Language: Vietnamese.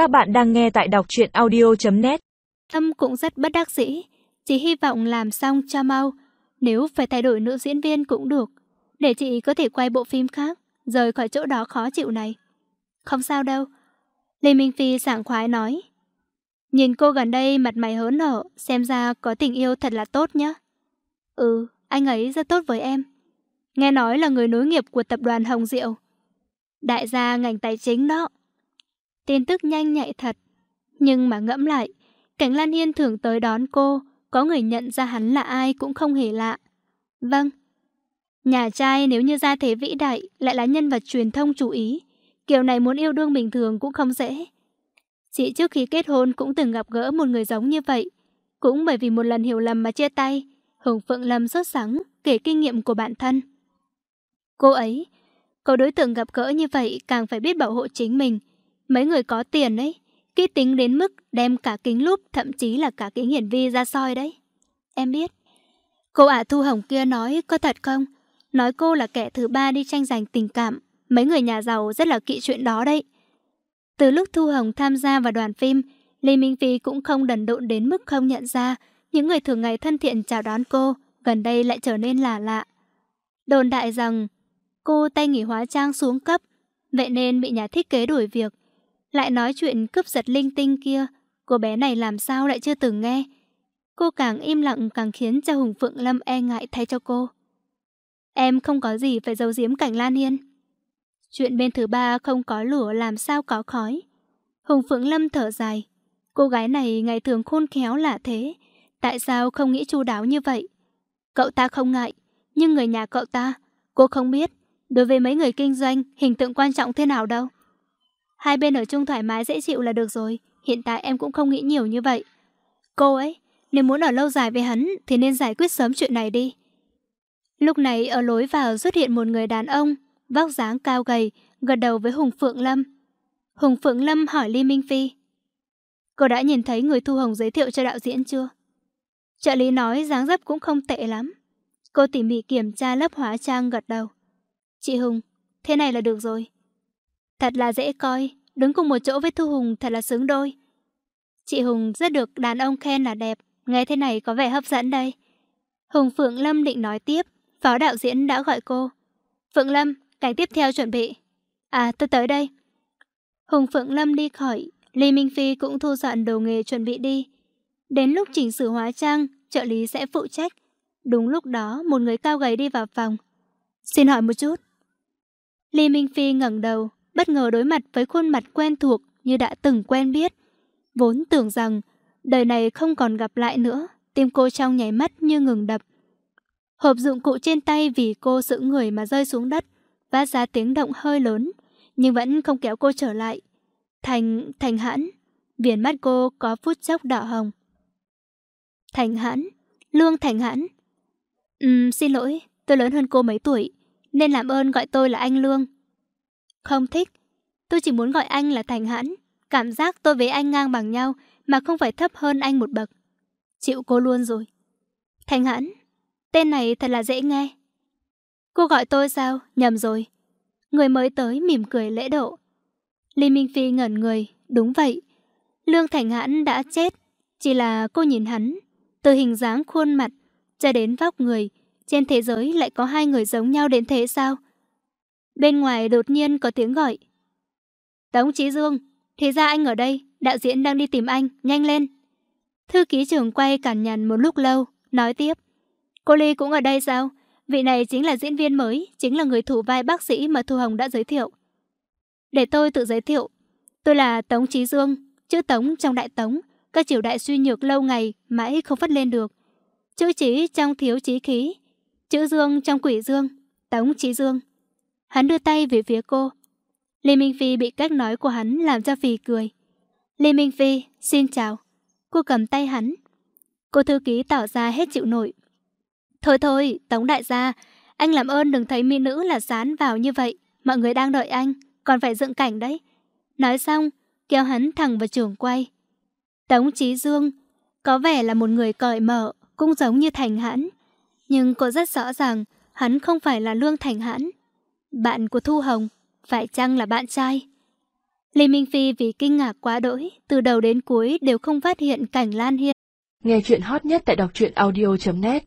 Các bạn đang nghe tại đọc truyện audio.net Âm cũng rất bất đắc dĩ, chỉ hy vọng làm xong cho mau. Nếu phải thay đổi nữ diễn viên cũng được, để chị có thể quay bộ phim khác, rời khỏi chỗ đó khó chịu này. Không sao đâu. Lê Minh Phi sảng khoái nói. Nhìn cô gần đây mặt mày hớn hở xem ra có tình yêu thật là tốt nhá. Ừ, anh ấy rất tốt với em. Nghe nói là người nối nghiệp của tập đoàn Hồng Diệu. Đại gia ngành tài chính đó. Tin tức nhanh nhạy thật. Nhưng mà ngẫm lại, Cảnh Lan Hiên thường tới đón cô, có người nhận ra hắn là ai cũng không hề lạ. Vâng. Nhà trai nếu như gia thế vĩ đại lại là nhân vật truyền thông chú ý, kiểu này muốn yêu đương bình thường cũng không dễ. Chị trước khi kết hôn cũng từng gặp gỡ một người giống như vậy. Cũng bởi vì một lần hiểu lầm mà chia tay, Hồng Phượng Lâm sốt sắng kể kinh nghiệm của bản thân. Cô ấy, có đối tượng gặp gỡ như vậy càng phải biết bảo hộ chính mình. Mấy người có tiền ấy, kỹ tính đến mức đem cả kính lúp, thậm chí là cả kính hiển vi ra soi đấy. Em biết. Cô ả Thu Hồng kia nói có thật không? Nói cô là kẻ thứ ba đi tranh giành tình cảm. Mấy người nhà giàu rất là kỵ chuyện đó đấy. Từ lúc Thu Hồng tham gia vào đoàn phim, Lê Minh Phi cũng không đần độn đến mức không nhận ra những người thường ngày thân thiện chào đón cô, gần đây lại trở nên lạ lạ. Đồn đại rằng cô tay nghỉ hóa trang xuống cấp, vậy nên bị nhà thiết kế đuổi việc. Lại nói chuyện cướp giật linh tinh kia, cô bé này làm sao lại chưa từng nghe. Cô càng im lặng càng khiến cho Hùng Phượng Lâm e ngại thay cho cô. Em không có gì phải giấu giếm cảnh Lan Hiên. Chuyện bên thứ ba không có lửa làm sao có khói. Hùng Phượng Lâm thở dài. Cô gái này ngày thường khôn khéo lạ thế. Tại sao không nghĩ chu đáo như vậy? Cậu ta không ngại, nhưng người nhà cậu ta, cô không biết. Đối với mấy người kinh doanh, hình tượng quan trọng thế nào đâu. Hai bên ở chung thoải mái dễ chịu là được rồi. Hiện tại em cũng không nghĩ nhiều như vậy. Cô ấy, nếu muốn ở lâu dài với hắn thì nên giải quyết sớm chuyện này đi. Lúc này ở lối vào xuất hiện một người đàn ông, vóc dáng cao gầy, gật đầu với Hùng Phượng Lâm. Hùng Phượng Lâm hỏi Ly Minh Phi. Cô đã nhìn thấy người Thu Hồng giới thiệu cho đạo diễn chưa? Trợ lý nói dáng dấp cũng không tệ lắm. Cô tỉ mỉ kiểm tra lớp hóa trang gật đầu. Chị Hùng, thế này là được rồi. Thật là dễ coi, đứng cùng một chỗ với Thu Hùng thật là xứng đôi. Chị Hùng rất được đàn ông khen là đẹp, nghe thế này có vẻ hấp dẫn đây. Hùng Phượng Lâm định nói tiếp, phó đạo diễn đã gọi cô. Phượng Lâm, cảnh tiếp theo chuẩn bị. À, tôi tới đây. Hùng Phượng Lâm đi khỏi, Lý Minh Phi cũng thu dọn đồ nghề chuẩn bị đi. Đến lúc chỉnh sửa hóa trang, trợ lý sẽ phụ trách. Đúng lúc đó, một người cao gầy đi vào phòng. Xin hỏi một chút. Lý Minh Phi ngẩng đầu, bất ngờ đối mặt với khuôn mặt quen thuộc như đã từng quen biết. Vốn tưởng rằng đời này không còn gặp lại nữa, tim cô trong nháy mắt như ngừng đập. Hộp dụng cụ trên tay vì cô giữ người mà rơi xuống đất, phát ra tiếng động hơi lớn, nhưng vẫn không kéo cô trở lại. Thành, thành hãn, viền mắt cô có phút chốc đỏ hồng. Thành hãn, Lương Thành hãn. Ừm, xin lỗi, tôi lớn hơn cô mấy tuổi, nên làm ơn gọi tôi là anh Lương. Không thích, tôi chỉ muốn gọi anh là Thành hãn, cảm giác tôi với anh ngang bằng nhau mà không phải thấp hơn anh một bậc. Chịu cô luôn rồi. Thành hãn, tên này thật là dễ nghe. Cô gọi tôi sao? Nhầm rồi. Người mới tới mỉm cười lễ độ. Lý Minh Phi ngẩn người, đúng vậy. Lương Thành Hãn đã chết, chỉ là cô nhìn hắn, từ hình dáng khuôn mặt cho đến vóc người, trên thế giới lại có hai người giống nhau đến thế sao? Bên ngoài đột nhiên có tiếng gọi. Tống Chí Dương, thì ra anh ở đây, đạo diễn đang đi tìm anh, nhanh lên. Thư ký trưởng quay cản nhằn một lúc lâu, nói tiếp. Cô Ly cũng ở đây sao? Vị này chính là diễn viên mới, chính là người thủ vai bác sĩ mà Thu Hồng đã giới thiệu. Để tôi tự giới thiệu. Tôi là Tống Chí Dương, chữ Tống trong đại Tống, các triều đại suy nhược lâu ngày mãi không phát lên được. Chữ Chí trong thiếu chí khí, chữ Dương trong quỷ Dương, Tống Chí Dương. Hắn đưa tay về phía cô. Lê Minh Phi bị cách nói của hắn làm cho phì cười. Lê Minh Phi, xin chào. Cô cầm tay hắn. Cô thư ký tỏ ra hết chịu nổi. Thôi thôi, Tống đại gia, anh làm ơn đừng thấy mỹ nữ là dán vào như vậy. Mọi người đang đợi anh, còn phải dựng cảnh đấy. Nói xong, kéo hắn thẳng vào trường quay. Tống Chí Dương có vẻ là một người cởi mở, cũng giống như Thành Hãn. Nhưng cô rất rõ ràng, hắn không phải là Lương Thành Hãn. Bạn của Thu Hồng, phải chăng là bạn trai? Lê Minh Phi vì kinh ngạc quá đỗi, từ đầu đến cuối đều không phát hiện cảnh Lan Hiên. Nghe chuyện hot nhất tại đọc truyện audio.net